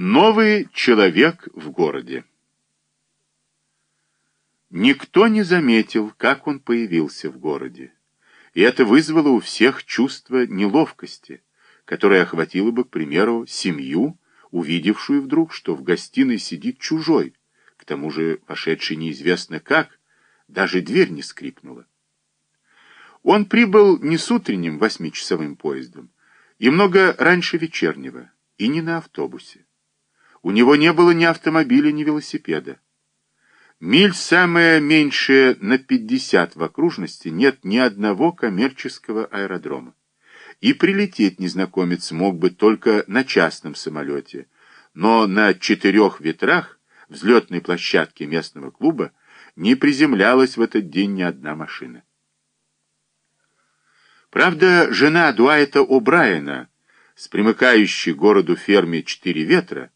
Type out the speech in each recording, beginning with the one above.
Новый человек в городе. Никто не заметил, как он появился в городе, и это вызвало у всех чувство неловкости, которое охватило бы, к примеру, семью, увидевшую вдруг, что в гостиной сидит чужой, к тому же пошедший неизвестно как, даже дверь не скрипнула. Он прибыл не с утренним восьмичасовым поездом, и много раньше вечернего, и не на автобусе. У него не было ни автомобиля, ни велосипеда. Миль самое меньшее на 50 в окружности нет ни одного коммерческого аэродрома. И прилететь незнакомец мог бы только на частном самолете, но на четырех ветрах взлетной площадке местного клуба не приземлялась в этот день ни одна машина. Правда, жена Дуайта О'Брайена, с примыкающей городу ферме «Четыре ветра»,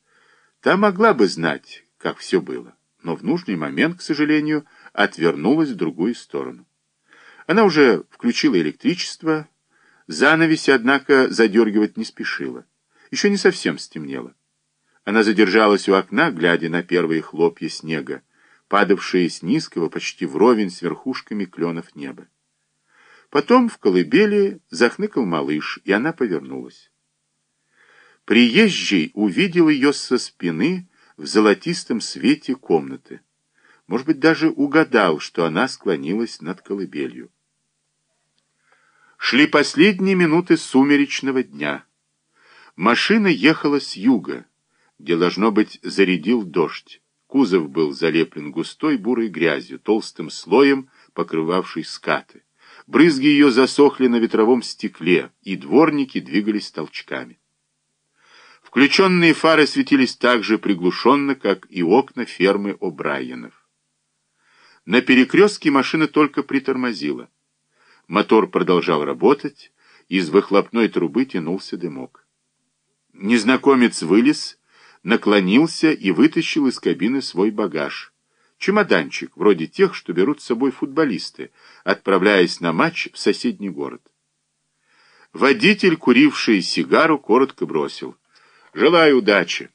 Та могла бы знать, как все было, но в нужный момент, к сожалению, отвернулась в другую сторону. Она уже включила электричество, занавеси, однако, задергивать не спешила. Еще не совсем стемнело. Она задержалась у окна, глядя на первые хлопья снега, падавшие с низкого, почти вровень с верхушками кленов неба. Потом в колыбели захныкал малыш, и она повернулась. Приезжий увидел ее со спины в золотистом свете комнаты. Может быть, даже угадал, что она склонилась над колыбелью. Шли последние минуты сумеречного дня. Машина ехала с юга, где, должно быть, зарядил дождь. Кузов был залеплен густой бурой грязью, толстым слоем покрывавшей скаты. Брызги ее засохли на ветровом стекле, и дворники двигались толчками. Включенные фары светились так же приглушенно, как и окна фермы О'Брайенов. На перекрестке машина только притормозила. Мотор продолжал работать, из выхлопной трубы тянулся дымок. Незнакомец вылез, наклонился и вытащил из кабины свой багаж. Чемоданчик, вроде тех, что берут с собой футболисты, отправляясь на матч в соседний город. Водитель, куривший сигару, коротко бросил. Желаю удачи.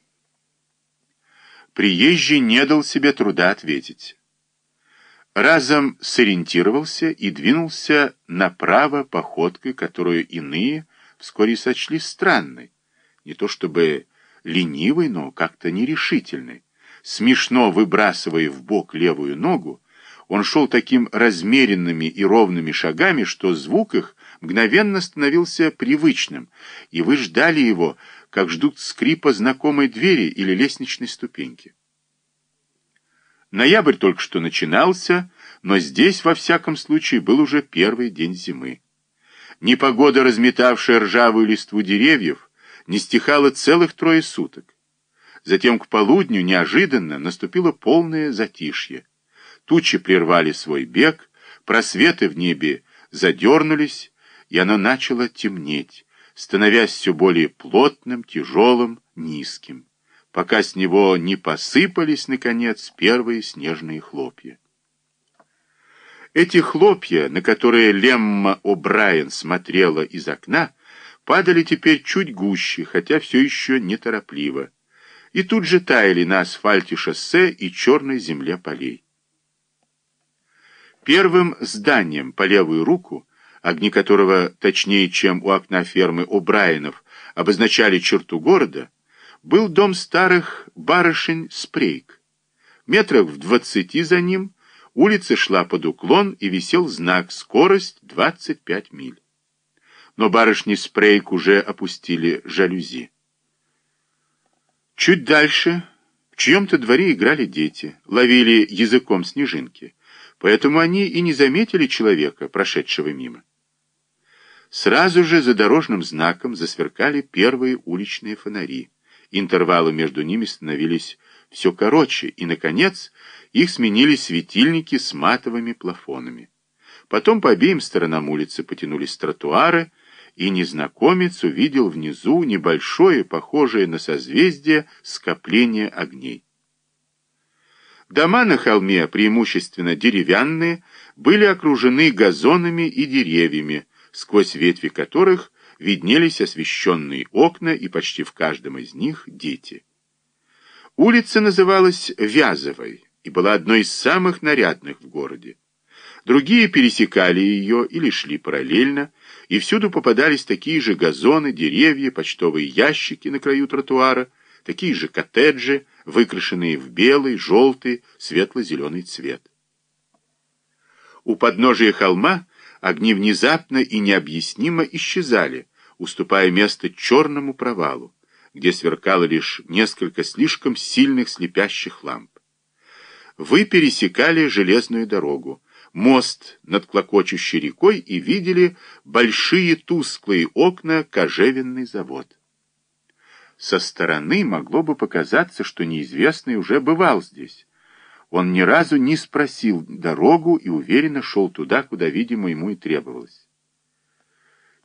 Приезжий не дал себе труда ответить. Разом сориентировался и двинулся направо походкой, которую иные вскоре сочли странной. Не то чтобы ленивой, но как-то нерешительной. Смешно выбрасывая в бок левую ногу, он шел таким размеренными и ровными шагами, что звук их мгновенно становился привычным, и вы ждали его, как ждут скрипа знакомой двери или лестничной ступеньки. Ноябрь только что начинался, но здесь, во всяком случае, был уже первый день зимы. Непогода, разметавшая ржавую листву деревьев, не стихала целых трое суток. Затем к полудню неожиданно наступило полное затишье. Тучи прервали свой бег, просветы в небе задернулись, и оно начало темнеть, становясь все более плотным, тяжелым, низким, пока с него не посыпались, наконец, первые снежные хлопья. Эти хлопья, на которые Лемма О'Брайен смотрела из окна, падали теперь чуть гуще, хотя все еще неторопливо, и тут же таяли на асфальте шоссе и черной земле полей. Первым зданием по левую руку огни которого, точнее, чем у окна фермы О'Брайенов, обозначали черту города, был дом старых барышень Спрейк. Метрах в двадцати за ним улица шла под уклон и висел знак «Скорость 25 миль». Но барышни Спрейк уже опустили жалюзи. Чуть дальше в чьем-то дворе играли дети, ловили языком снежинки, поэтому они и не заметили человека, прошедшего мимо. Сразу же за дорожным знаком засверкали первые уличные фонари. Интервалы между ними становились все короче, и, наконец, их сменили светильники с матовыми плафонами. Потом по обеим сторонам улицы потянулись тротуары, и незнакомец увидел внизу небольшое, похожее на созвездие, скопление огней. Дома на холме, преимущественно деревянные, были окружены газонами и деревьями, сквозь ветви которых виднелись освещенные окна и почти в каждом из них дети. Улица называлась Вязовой и была одной из самых нарядных в городе. Другие пересекали ее или шли параллельно, и всюду попадались такие же газоны, деревья, почтовые ящики на краю тротуара, такие же коттеджи, выкрашенные в белый, желтый, светло-зеленый цвет. У подножия холма огни внезапно и необъяснимо исчезали, уступая место черному провалу, где сверкало лишь несколько слишком сильных слепящих ламп. Вы пересекали железную дорогу, мост над клокочущей рекой и видели большие тусклые окна кожевенный завод. Со стороны могло бы показаться, что неизвестный уже бывал здесь. Он ни разу не спросил дорогу и уверенно шел туда, куда, видимо, ему и требовалось.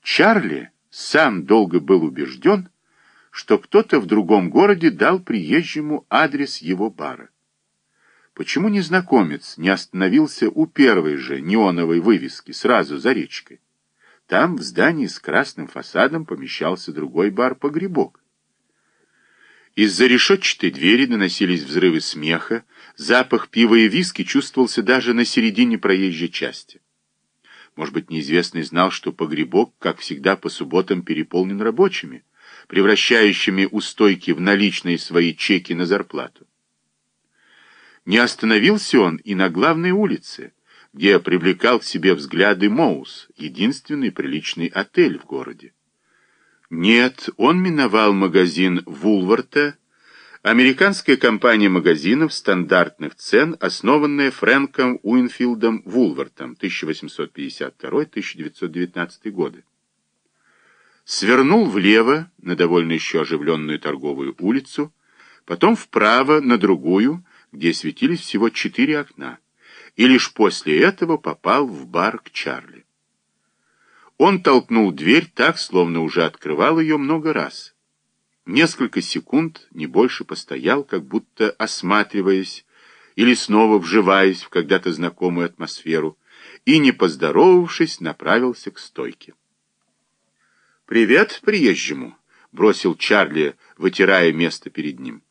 Чарли сам долго был убежден, что кто-то в другом городе дал приезжему адрес его бара. Почему незнакомец не остановился у первой же неоновой вывески, сразу за речкой? Там, в здании с красным фасадом, помещался другой бар-погребок. Из-за решетчатой двери доносились взрывы смеха, запах пива и виски чувствовался даже на середине проезжей части. Может быть, неизвестный знал, что погребок, как всегда, по субботам переполнен рабочими, превращающими у стойки в наличные свои чеки на зарплату. Не остановился он и на главной улице, где привлекал к себе взгляды Моус, единственный приличный отель в городе. Нет, он миновал магазин Вулварта, американская компания магазинов стандартных цен, основанная Фрэнком Уинфилдом Вулвартом 1852-1919 годы. Свернул влево на довольно еще оживленную торговую улицу, потом вправо на другую, где светились всего четыре окна, и лишь после этого попал в бар к Чарли. Он толкнул дверь так, словно уже открывал ее много раз. Несколько секунд, не больше, постоял, как будто осматриваясь или снова вживаясь в когда-то знакомую атмосферу, и, не поздоровавшись, направился к стойке. «Привет приезжему!» — бросил Чарли, вытирая место перед ним.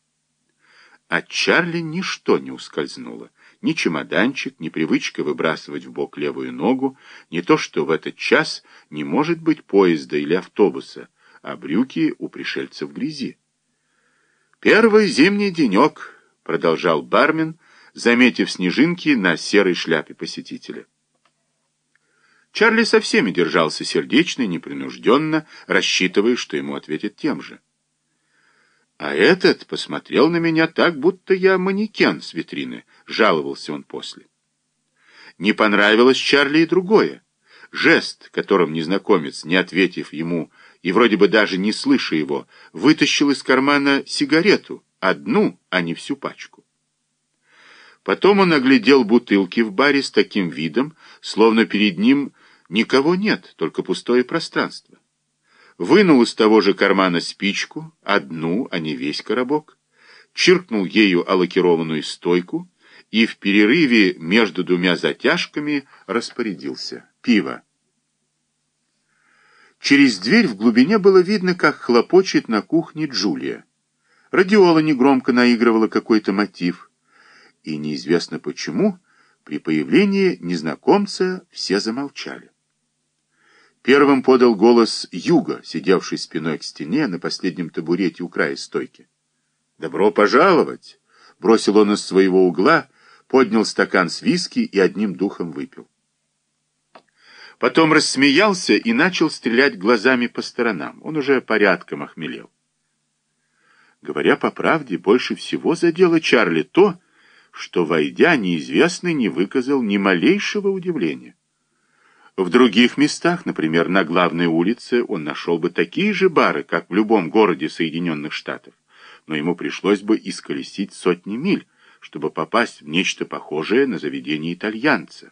От Чарли ничто не ускользнуло. Ни чемоданчик, ни привычка выбрасывать в бок левую ногу, не то что в этот час не может быть поезда или автобуса, а брюки у пришельцев в грязи. «Первый зимний денек», — продолжал бармен, заметив снежинки на серой шляпе посетителя. Чарли со всеми держался сердечно и непринужденно, рассчитывая, что ему ответят тем же. А этот посмотрел на меня так, будто я манекен с витрины, жаловался он после. Не понравилось Чарли и другое. Жест, которым незнакомец, не ответив ему и вроде бы даже не слыша его, вытащил из кармана сигарету, одну, а не всю пачку. Потом он оглядел бутылки в баре с таким видом, словно перед ним никого нет, только пустое пространство вынул из того же кармана спичку, одну, а не весь коробок, чиркнул ею о стойку и в перерыве между двумя затяжками распорядился. Пиво. Через дверь в глубине было видно, как хлопочет на кухне Джулия. Радиола негромко наигрывала какой-то мотив. И неизвестно почему, при появлении незнакомца все замолчали. Первым подал голос Юга, сидевший спиной к стене на последнем табурете у края стойки. «Добро пожаловать!» — бросил он из своего угла, поднял стакан с виски и одним духом выпил. Потом рассмеялся и начал стрелять глазами по сторонам. Он уже порядком охмелел. Говоря по правде, больше всего задело Чарли то, что, войдя, неизвестный не выказал ни малейшего удивления. В других местах, например, на главной улице, он нашел бы такие же бары, как в любом городе Соединенных Штатов, но ему пришлось бы исколесить сотни миль, чтобы попасть в нечто похожее на заведение итальянца.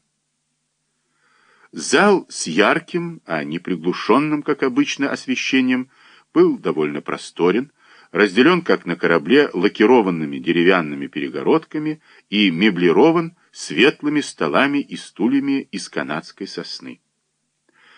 Зал с ярким, а не приглушенным, как обычно, освещением был довольно просторен, разделен, как на корабле, лакированными деревянными перегородками и меблирован светлыми столами и стульями из канадской сосны.